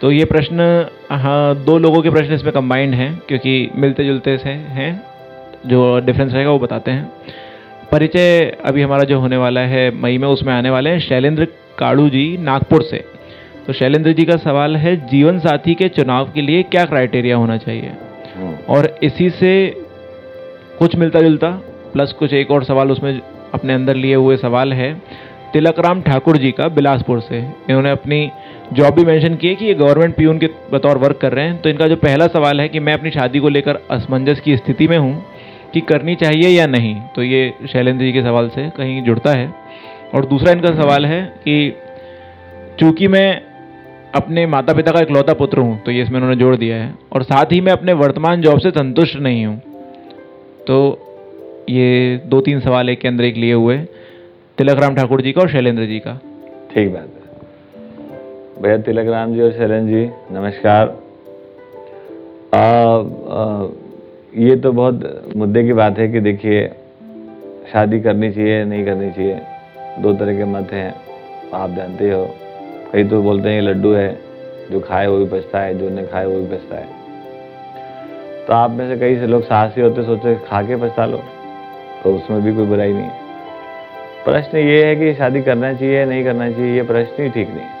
तो ये प्रश्न हाँ दो लोगों के प्रश्न इसमें कंबाइंड हैं क्योंकि मिलते जुलते से हैं जो डिफरेंस रहेगा वो बताते हैं। परिचय अभी हमारा जो होने वाला है मई में उसमें आने वाले हैं शैलेंद्र काड़ू जी नागपुर से। तो शैलेंद्र जी का सवाल है जीवन साथी के चुनाव के लिए क्या क्राइटेरिया होना चाहिए? हम्म, और इसी से कुछ मिलता जुलता प्लस कुछ एक और सवाल उसमें अपने अंदर लिए हुए सवाल है। तिलकराम ठाकुर जी का बिलासपुर से। इन्होंने अपनी जॉब भी मेंशन की है कि ये गवर्नमेंट पीयून के बतौर वर्क कर रहे हैं। तो इनका जो पहला सवाल है कि मैं अपनी शादी को लेकर असमंजस की स्थिति में हूँ कि करनी चाहिए या नहीं? तो ये शैलेंद्र जी के सवाल से कहीं जुड़ता है। और दूसरा इनका सवाल है कि चूँकि मैं अपने माता पिता का इकलौता पुत्र हूँ तो ये इसमें उन्होंने जोड़ दिया है। और साथ ही मैं अपने वर्तमान जॉब से संतुष्ट नहीं हूँ। तो ये दो तीन सवाल एक के अंदर एक लिए हुए। तिलक राम ठाकुर जी का और शैलेंद्र जी का। ठीक बात है। भैया तिलक राम जी और शरण जी नमस्कार। आ, आ, ये तो बहुत मुद्दे की बात है कि देखिए शादी करनी चाहिए नहीं करनी चाहिए दो तरह के मत हैं आप जानते हो। कई तो बोलते हैं ये लड्डू है जो खाए वो भी बचता है जो नहीं खाए वो भी बचता है तो आप में से कई से लोग साहसी होते सोचे खा के पछता लो। तो उसमें भी कोई बुराई नहीं है। प्रश्न ये है कि शादी करना चाहिए नहीं करना चाहिए ये प्रश्न ही ठीक नहीं है।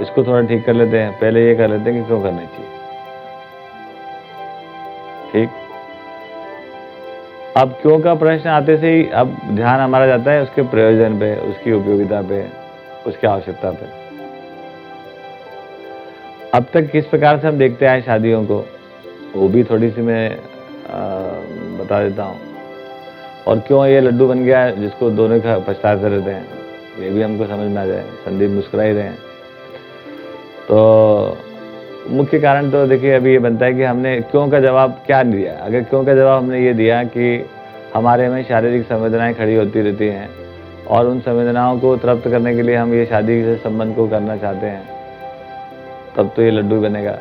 इसको थोड़ा ठीक कर लेते हैं पहले ये कर लेते हैं कि क्यों करना चाहिए। ठीक? अब क्यों का प्रश्न आते से ही अब ध्यान हमारा जाता है उसके प्रयोजन पे उसकी उपयोगिता पे उसकी आवश्यकता पे। अब तक किस प्रकार से हम देखते आए शादियों को वो भी थोड़ी सी मैं आ, बता देता हूँ। और क्यों ये लड्डू बन गया जिसको दोनों का पछताते रहते हैं? ये भी हमको समझ में आ जाए। संदीप मुस्कुरा ही रहे हैं। तो मुख्य कारण तो देखिए, अभी ये बनता है कि हमने क्यों का जवाब क्या दिया? अगर क्यों का जवाब हमने ये दिया कि हमारे में शारीरिक संवेदनाएँ खड़ी होती रहती हैं और उन संवेदनाओं को तृप्त करने के लिए हम ये शादी से संबंध को करना चाहते हैं, तब तो ये लड्डू बनेगा।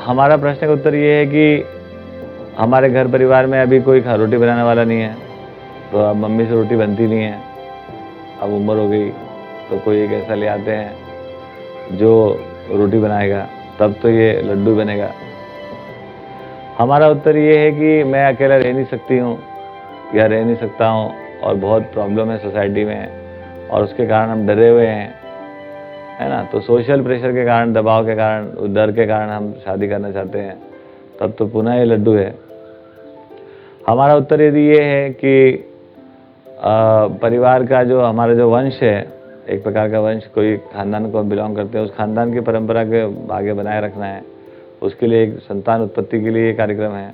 हमारा प्रश्न का उत्तर ये है कि हमारे घर परिवार में अभी कोई खा- रोटी बनाने वाला नहीं है। तो अब मम्मी से रोटी बनती नहीं है। अब उम्र हो गई तो कोई एक ऐसा ले आते हैं जो रोटी बनाएगा। तब तो ये लड्डू बनेगा। हमारा उत्तर ये है कि मैं अकेला रह नहीं सकती हूँ, या रह नहीं सकता हूँ, और बहुत प्रॉब्लम है सोसाइटी में, और उसके कारण हम डरे हुए हैं, है ना? तो सोशल प्रेशर के कारण, दबाव के कारण डर के कारण हम शादी करना चाहते हैं। तब तो पुनः ये लड्डू है। हमारा उत्तर यदि ये है कि परिवार का जो हमारा जो वंश है, एक प्रकार का वंश, कोई खानदान को बिलोंग करते हैं, उस खानदान की परंपरा के आगे बनाए रखना है। उसके लिए एक संतान उत्पत्ति के लिए ये कार्यक्रम है।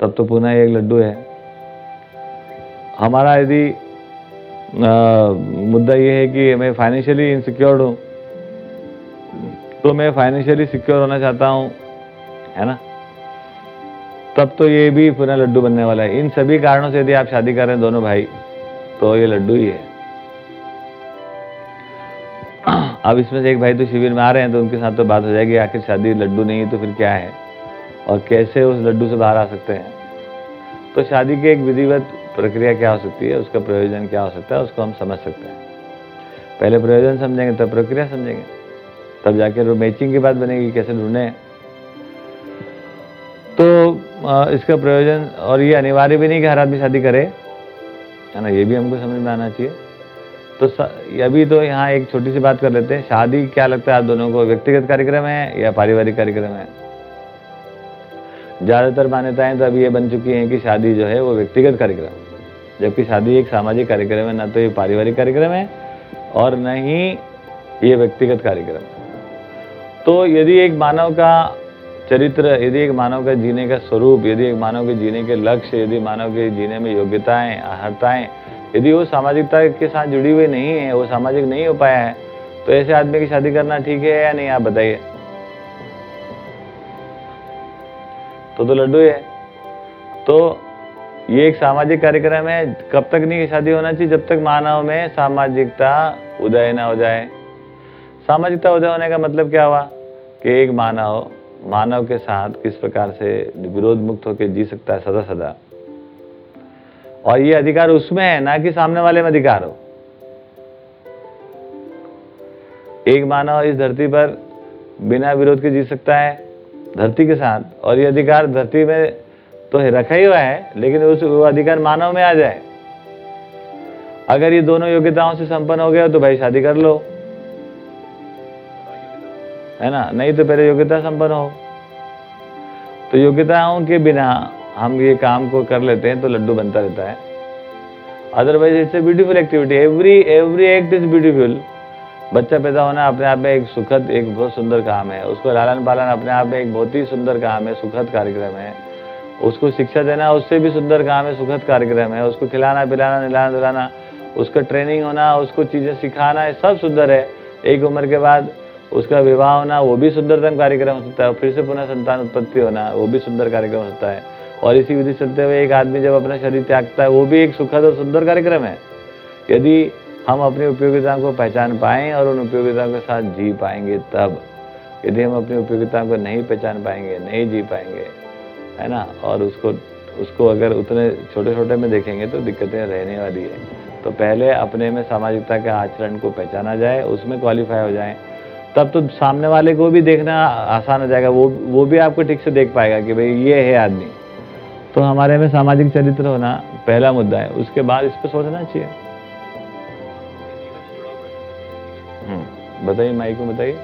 तब तो पुनः एक लड्डू है। हमारा यदि मुद्दा ये है कि मैं फाइनेंशियली इनसिक्योर्ड हूँ तो मैं फाइनेंशियली सिक्योर होना चाहता हूँ, है ना? तब तो ये भी पुनः लड्डू बनने वाला है। इन सभी कारणों से यदि आप शादी कर रहे हैं दोनों भाई तो ये लड्डू ही है। अब इसमें से एक भाई तो शिविर में आ रहे हैं तो उनके साथ तो बात हो जाएगी, आखिर शादी लड्डू नहीं है तो फिर क्या है? और कैसे उस लड्डू से बाहर आ सकते हैं? तो शादी की एक विधिवत प्रक्रिया क्या हो सकती है? उसका प्रयोजन क्या हो सकता है? उसको हम समझ सकते हैं। पहले प्रयोजन समझेंगे, तब प्रक्रिया समझेंगे। तब जाके मैचिंग की बात बनेगी, कैसे ढूंढे? इसका प्रयोजन, और ये अनिवार्य भी नहीं कि हर आदमी शादी करे। है ना, ये भी हमको समझ में आना चाहिए। तो अभी तो यहाँ एक छोटी सी बात कर लेते हैं। शादी क्या लगता है आप दोनों को? व्यक्तिगत कार्यक्रम है या पारिवारिक कार्यक्रम है? ज़्यादातर मान्यताएँ तो अभी ये बन चुकी हैं कि शादी जो है वो व्यक्तिगत कार्यक्रम जबकि शादी एक सामाजिक कार्यक्रम है, ना तो ये पारिवारिक कार्यक्रम है, और न ही ये व्यक्तिगत कार्यक्रम तो यदि एक मानव का चरित्र यदि एक मानव का जीने का स्वरूप, यदि एक मानव के जीने के लक्ष्य, यदि मानव के जीने में योग्यताएँ अर्हताएँ यदि वो सामाजिकता के साथ जुड़ी हुई नहीं है, वो सामाजिक नहीं हो पाया है तो ऐसे आदमी की शादी करना ठीक है या नहीं, आप बताइए। तो तो लड्डू है। तो ये एक सामाजिक कार्यक्रम है, कब तक नहीं शादी होना चाहिए? जब तक मानव में सामाजिकता उदय ना हो जाए। सामाजिकता उदय होने का मतलब क्या हुआ? कि एक मानव मानव के साथ किस प्रकार से विरोध मुक्त होकर जी सकता है सदा सदा? और ये अधिकार उसमें है, ना कि सामने वाले में अधिकार हो। एक मानव इस धरती पर बिना विरोध के जी सकता है, धरती के साथ। और ये अधिकार धरती में तो रखा ही हुआ है, लेकिन उस अधिकार मानव में आ जाए। अगर ये दोनों योग्यताओं से संपन्न हो गया तो भाई शादी कर लो। है ना? नहीं तो पहले योग्यता संपन्न हो। तो योग्यताओं के बिना हम ये काम को कर लेते हैं तो लड्डू बनता रहता है। Otherwise it's a beautiful activity every every act is beautiful बच्चा पैदा होना अपने आप में एक सुखद, एक बहुत सुंदर काम है। उसको लालन पालन अपने आप में एक बहुत ही सुंदर काम है, सुखद कार्यक्रम है। उसको शिक्षा देना उससे भी सुंदर काम है, सुखद कार्यक्रम है। उसको खिलाना, पिलाना निलाना दिलाना उसका ट्रेनिंग होना, उसको चीज़ें सिखाना सब सुंदर है। एक उम्र के बाद उसका विवाह होना, वो भी सुंदरतम कार्यक्रम हो सकता है फिर से पुनः संतान उत्पत्ति होना, वो भी सुंदर कार्यक्रम हो सकता है। और इसी विधि चलते हुए एक आदमी जब अपना शरीर त्यागता है, वो भी एक सुखद और सुंदर कार्यक्रम है। यदि हम अपनी उपयोगिताओं को पहचान पाएँ और उन उपयोगिताओं के साथ जी पाएँगे, तब यदि हम अपनी उपयोगिताओं को नहीं पहचान पाएँगे, नहीं जी पाएँगे, है ना, और उसको उसको अगर उतने छोटे छोटे में देखेंगे तो दिक्कतें रहने वाली है। तो पहले अपने में सामाजिकता के आचरण को पहचाना जाए, उसमें क्वालिफाई हो जाए। तब तो सामने वाले को भी देखना आसान हो जाएगा वो वो भी आपको ठीक से देख पाएगा कि भाई ये है आदमी। तो हमारे में सामाजिक चरित्र होना पहला मुद्दा है उसके बाद इस पर सोचना चाहिए। हम्म, बताइए माई को बताइए।